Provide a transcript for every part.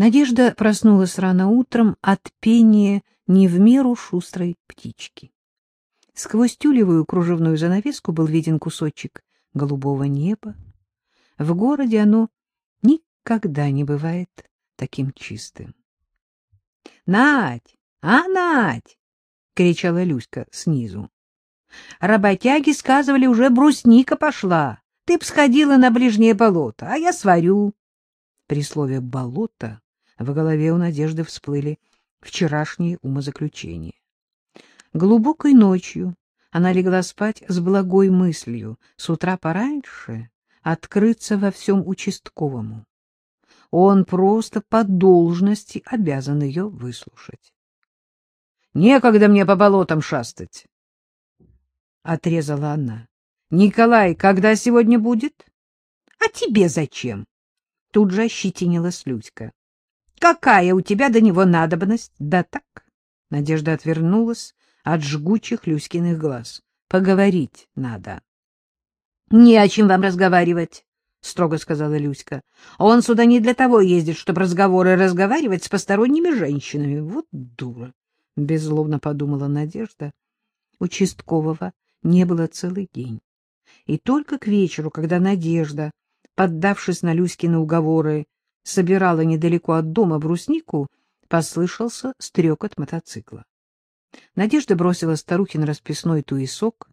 Надежда проснулась рано утром от пения не в меру шустрой птички. Сквозь тюлевую кружевную занавеску был виден кусочек голубого неба. В городе оно никогда не бывает таким чистым. — Надь! А, Надь! — кричала Люська снизу. — Работяги сказывали, уже брусника пошла. Ты б сходила на ближнее болото, а я сварю. При слове «болото» в голове у Надежды всплыли вчерашние умозаключения. Глубокой ночью она легла спать с благой мыслью с утра пораньше открыться во всем участковому. Он просто по должности обязан ее выслушать. — Некогда мне по болотам шастать! — отрезала она. — Николай, когда сегодня будет? — А тебе зачем? Тут же ощетинилась Люська. — Какая у тебя до него надобность? Да так. Надежда отвернулась от жгучих Люськиных глаз. Поговорить надо. — Не о чем вам разговаривать, — строго сказала Люська. — Он сюда не для того ездит, чтобы разговоры разговаривать с посторонними женщинами. Вот дура! — беззлобно подумала Надежда. Участкового не было целый день. И только к вечеру, когда Надежда, поддавшись на Люськины уговоры, собирала недалеко от дома бруснику, послышался стрекот мотоцикла. Надежда бросила старухин расписной туесок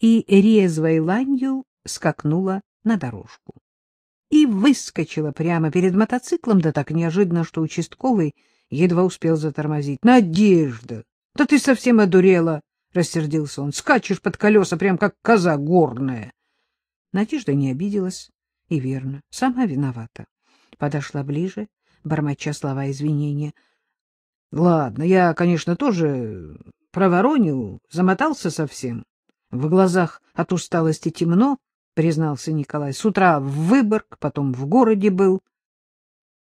и резвой ланью скакнула на дорожку. И выскочила прямо перед мотоциклом, да так неожиданно, что участковый едва успел затормозить. — Надежда! Да ты совсем одурела! — рассердился он. — Скачешь под колеса, прям как коза горная. Надежда не обиделась. И верно, сама виновата. Подошла ближе, бормоча слова извинения — Ладно, я, конечно, тоже проворонил, замотался совсем. В глазах от усталости темно, признался Николай. С утра в Выборг, потом в городе был.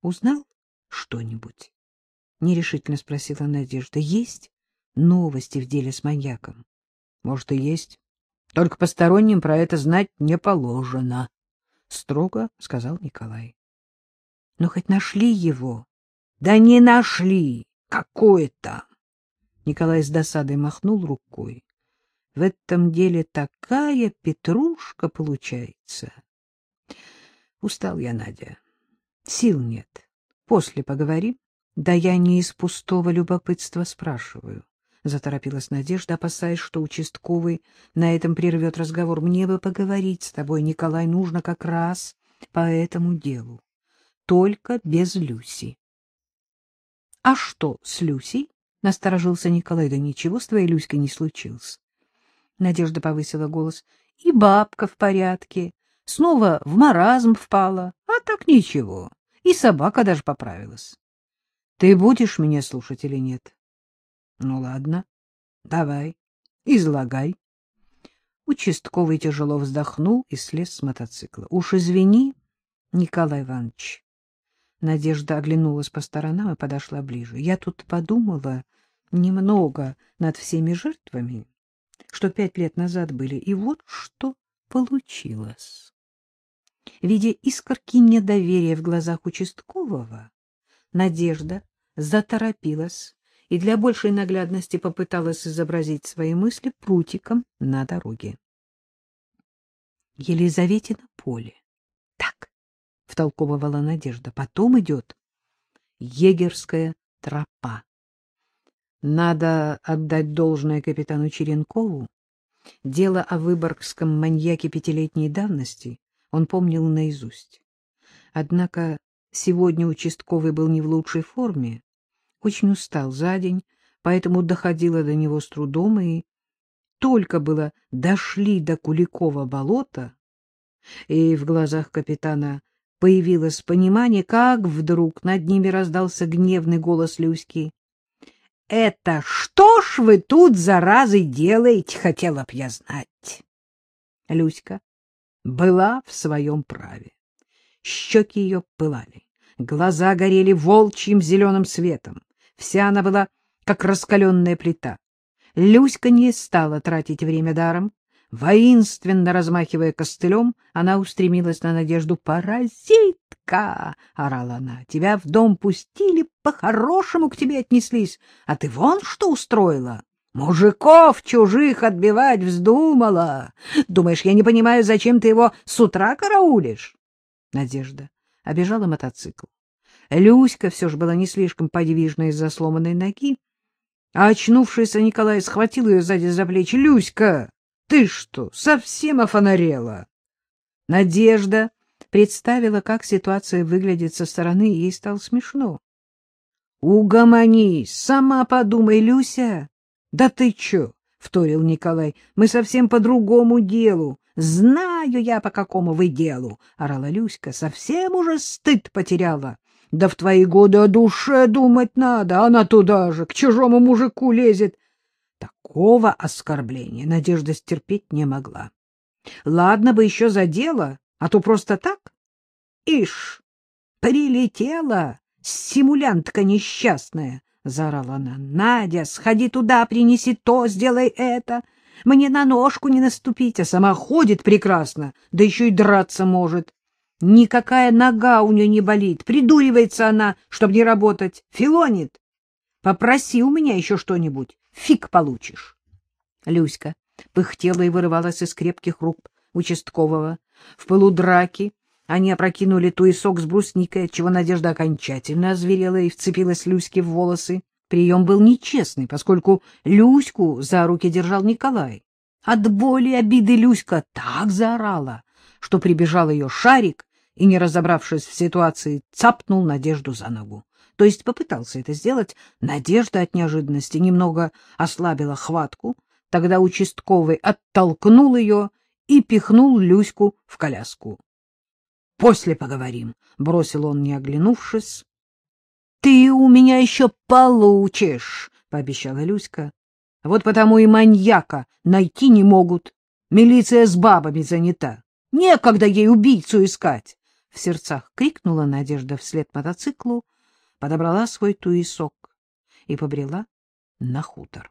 Узнал что-нибудь? Нерешительно спросила Надежда. Есть новости в деле с маньяком? Может, и есть. Только посторонним про это знать не положено, строго сказал Николай. Но хоть нашли его? Да не нашли какое-то. Николай с досадой махнул рукой. В этом деле такая петрушка получается. Устал я, Надя. Сил нет. После поговорим. Да я не из пустого любопытства спрашиваю. Заторопилась Надежда, опасаясь, что участковый на этом прервет разговор. Мне бы поговорить с тобой, Николай, нужно как раз по этому делу. Только без Люси. — А что с Люсей? — насторожился Николай. — Да ничего с твоей Люськой не случилось. Надежда повысила голос. — И бабка в порядке. Снова в маразм впала. А так ничего. И собака даже поправилась. Ты будешь меня слушать или нет? — Ну, ладно. Давай, излагай. Участковый тяжело вздохнул и слез с мотоцикла. — Уж извини, Николай Иванович, Надежда оглянулась по сторонам и подошла ближе. Я тут подумала немного над всеми жертвами, что пять лет назад были, и вот что получилось. Видя искорки недоверия в глазах участкового, Надежда заторопилась и для большей наглядности попыталась изобразить свои мысли прутиком на дороге. Елизаветина поле. Втолковывала Надежда. Потом идет егерская тропа. Надо отдать должное капитану Черенкову. Дело о выборгском маньяке пятилетней давности он помнил наизусть. Однако сегодня участковый был не в лучшей форме, очень устал за день, поэтому доходило до него с трудом, и только было дошли до Куликова болота, и в глазах капитана появилось понимание, как вдруг над ними раздался гневный голос Люськи. — Это что ж вы тут, заразы, делаете, хотела б я знать? Люська была в своем праве. Щеки ее пылали, глаза горели волчьим зеленым светом. Вся она была, как раскаленная плита. Люська не стала тратить время даром, Воинственно размахивая костылем, она устремилась на Надежду. «Паразитка!» — орала она. «Тебя в дом пустили, по-хорошему к тебе отнеслись, а ты вон что устроила!» Мужиков чужих отбивать вздумала. Думаешь, я не понимаю, зачем ты его с утра караулишь? Надежда обежала мотоцикл. Люська все же была не слишком подвижна из-за сломанной ноги. А очнувшийся Николай схватил ее сзади за плечи. — Люська, ты что, совсем офонарела? Надежда представила, как ситуация выглядит со стороны, и ей стало смешно. — Угомонись, сама подумай, Люся. — Да ты чё? — вторил Николай. — Мы совсем по другому делу. — Знаю я, по какому вы делу, — орала Люська. — Совсем уже стыд потеряла. Да в твои годы о душе думать надо, она туда же, к чужому мужику лезет. Такого оскорбления Надежда стерпеть не могла. Ладно бы еще за дело, а то просто так. Ишь, прилетела симулянтка несчастная, — заорала она. — Надя, сходи туда, принеси то, сделай это. Мне на ножку не наступить, а сама ходит прекрасно, да еще и драться может. Никакая нога у нее не болит. Придуривается она, чтобы не работать. Филонит. Попроси у меня еще что-нибудь. Фиг получишь. Люська пыхтела и вырывалась из крепких рук участкового. В пылу драки они опрокинули туесок с брусникой, отчего Надежда окончательно озверела и вцепилась Люське в волосы. Прием был нечестный, поскольку Люську за руки держал Николай. От боли и обиды Люська так заорала, что прибежал ее шарик и, не разобравшись в ситуации, цапнул Надежду за ногу. То есть попытался это сделать. Надежда от неожиданности немного ослабила хватку. Тогда участковый оттолкнул ее и пихнул Люську в коляску. — После поговорим, — бросил он, не оглянувшись. — Ты у меня еще получишь, — пообещала Люська. — Вот потому и маньяка найти не могут. Милиция с бабами занята. Некогда ей убийцу искать. В сердцах крикнула Надежда вслед мотоциклу, подобрала свой туесок и побрела на хутор.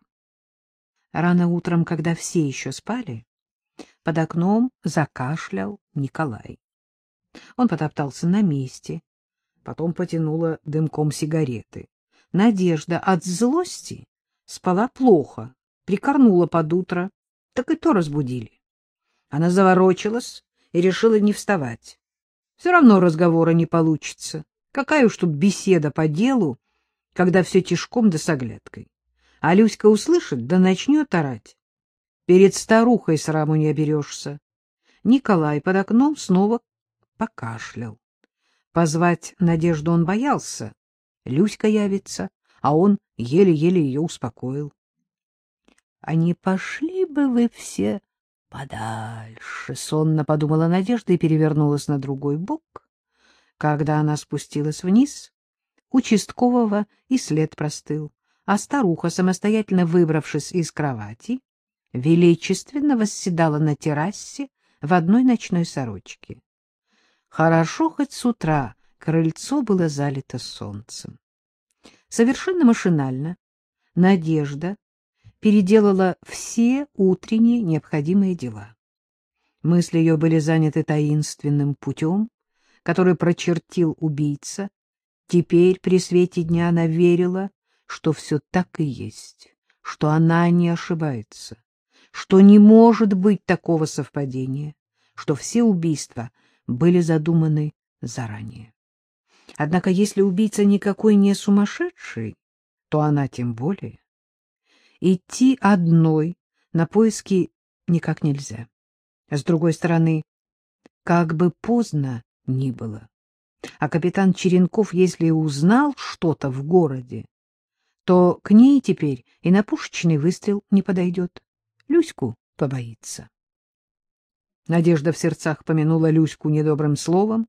Рано утром, когда все еще спали, под окном закашлял Николай. Он потоптался на месте, потом потянула дымком сигареты. Надежда от злости спала плохо, прикорнула под утро, так и то разбудили. Она заворочилась и решила не вставать. Все равно разговора не получится. Какая уж тут беседа по делу, когда все тишком да с оглядкой. А Люська услышит, да начнет орать. Перед старухой сраму не оберешься. Николай под окном снова покашлял. Позвать Надежду он боялся. Люська явится, а он еле-еле ее успокоил. — А не пошли бы вы все подальше, — сонно подумала Надежда и перевернулась на другой бок. Когда она спустилась вниз, участкового и след простыл, а старуха, самостоятельно выбравшись из кровати, величественно восседала на террасе в одной ночной сорочке. Хорошо хоть с утра крыльцо было залито солнцем. Совершенно машинально Надежда переделала все утренние необходимые дела. Мысли ее были заняты таинственным путем, который прочертил убийца. Теперь при свете дня она верила, что все так и есть, что она не ошибается, что не может быть такого совпадения, что все убийства были задуманы заранее. Однако если убийца никакой не сумасшедший, то она тем более. Идти одной на поиски никак нельзя. С другой стороны, как бы поздно ни было, а капитан Черенков, если узнал что-то в городе, то к ней теперь и на пушечный выстрел не подойдет. Люську побоится. Надежда в сердцах помянула Люську недобрым словом.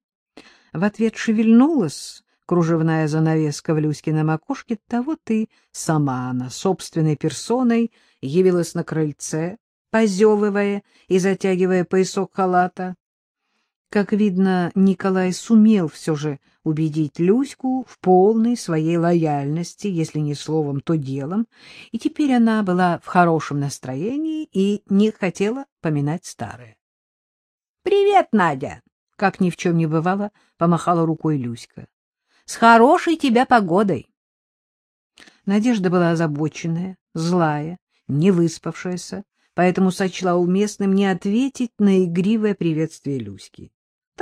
В ответ шевельнулась, кружевная занавеска в Люськином окошке, того ты сама она собственной персоной явилась на крыльце, позевывая и затягивая поясок халата. Как видно, Николай сумел все же убедить Люську в полной своей лояльности, если не словом, то делом, и теперь она была в хорошем настроении и не хотела поминать старое. — Привет, Надя! — как ни в чем не бывало, помахала рукой Люська. — С хорошей тебя погодой! Надежда была озабоченная, злая, не выспавшаяся, поэтому сочла уместным не ответить на игривое приветствие Люськи.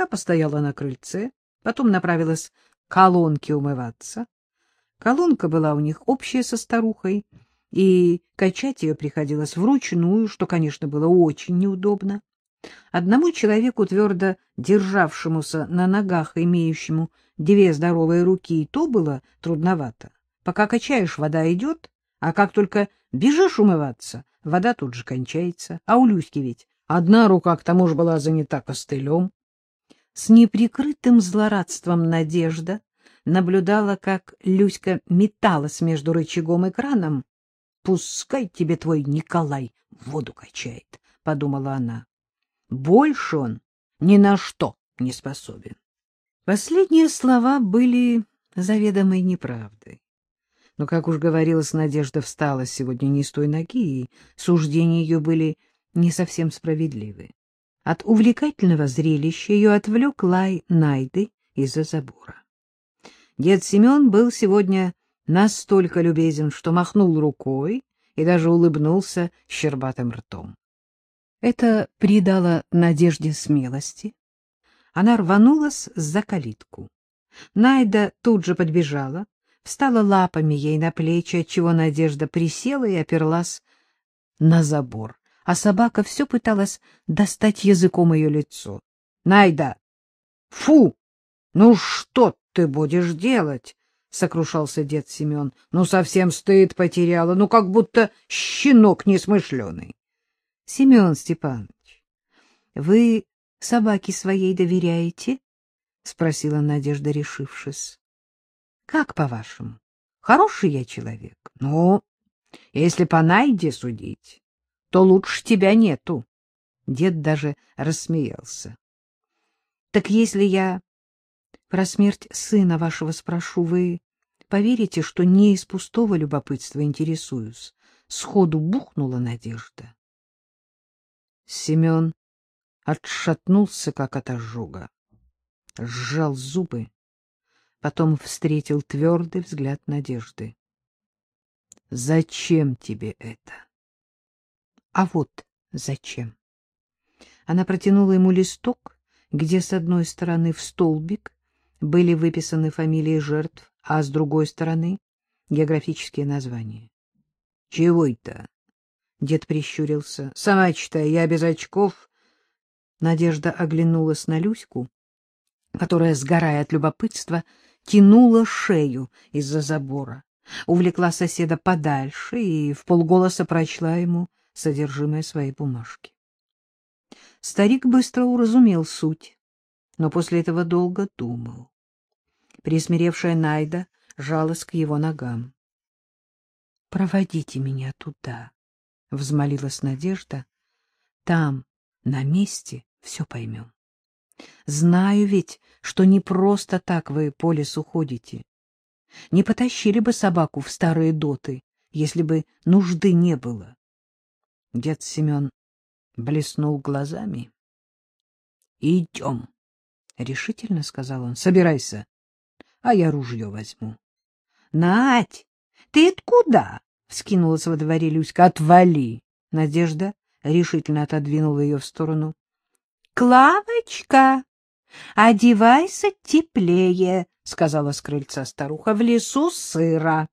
Та постояла на крыльце, потом направилась к колонке умываться. Колонка была у них общая со старухой, и качать ее приходилось вручную, что, конечно, было очень неудобно. Одному человеку, твердо державшемуся на ногах, имеющему две здоровые руки, и то было трудновато. Пока качаешь, вода идет, а как только бежишь умываться, вода тут же кончается. А у Люськи ведь одна рука к тому же была занята костылем. С неприкрытым злорадством Надежда наблюдала, как Люська металась между рычагом и краном. — Пускай тебе твой Николай воду качает, — подумала она. — Больше он ни на что не способен. Последние слова были заведомой неправдой. Но, как уж говорилось, Надежда встала сегодня не с той ноги, и суждения ее были не совсем справедливы. От увлекательного зрелища ее отвлек лай Найды из-за забора. Дед Семен был сегодня настолько любезен, что махнул рукой и даже улыбнулся щербатым ртом. Это придало Надежде смелости. Она рванулась за калитку. Найда тут же подбежала, встала лапами ей на плечи, отчего Надежда присела и оперлась на забор а собака все пыталась достать языком ее лицо. — Найда! Фу! Ну что ты будешь делать? — сокрушался дед Семен. — Ну совсем стыд потеряла, ну как будто щенок несмышленый. — Семен Степанович, вы собаке своей доверяете? — спросила Надежда, решившись. — Как по-вашему? Хороший я человек? Ну, если по Найде судить то лучше тебя нету. Дед даже рассмеялся. — Так если я про смерть сына вашего спрошу, вы поверите, что не из пустого любопытства интересуюсь? Сходу бухнула надежда. Семен отшатнулся, как от ожога, сжал зубы, потом встретил твердый взгляд надежды. — Зачем тебе это? — а вот зачем? Она протянула ему листок, где с одной стороны в столбик были выписаны фамилии жертв, а с другой стороны — географические названия. — Чего это? — дед прищурился. — Сама читай, я без очков. Надежда оглянулась на Люську, которая, сгорая от любопытства, тянула шею из-за забора, увлекла соседа подальше и в полголоса прочла ему — содержимое своей бумажки. Старик быстро уразумел суть, но после этого долго думал. Присмиревшая Найда жалась к его ногам. — Проводите меня туда, — взмолилась Надежда. — Там, на месте, все поймем. Знаю ведь, что не просто так вы по лесу ходите. Не потащили бы собаку в старые доты, если бы нужды не было. Дед Семен блеснул глазами. — Идем, — решительно сказал он. — Собирайся, а я ружье возьму. — Надь, ты откуда? — вскинулась во дворе Люська. — Отвали! Надежда решительно отодвинула ее в сторону. — Клавочка, одевайся теплее, — сказала с крыльца старуха. — В лесу сыро.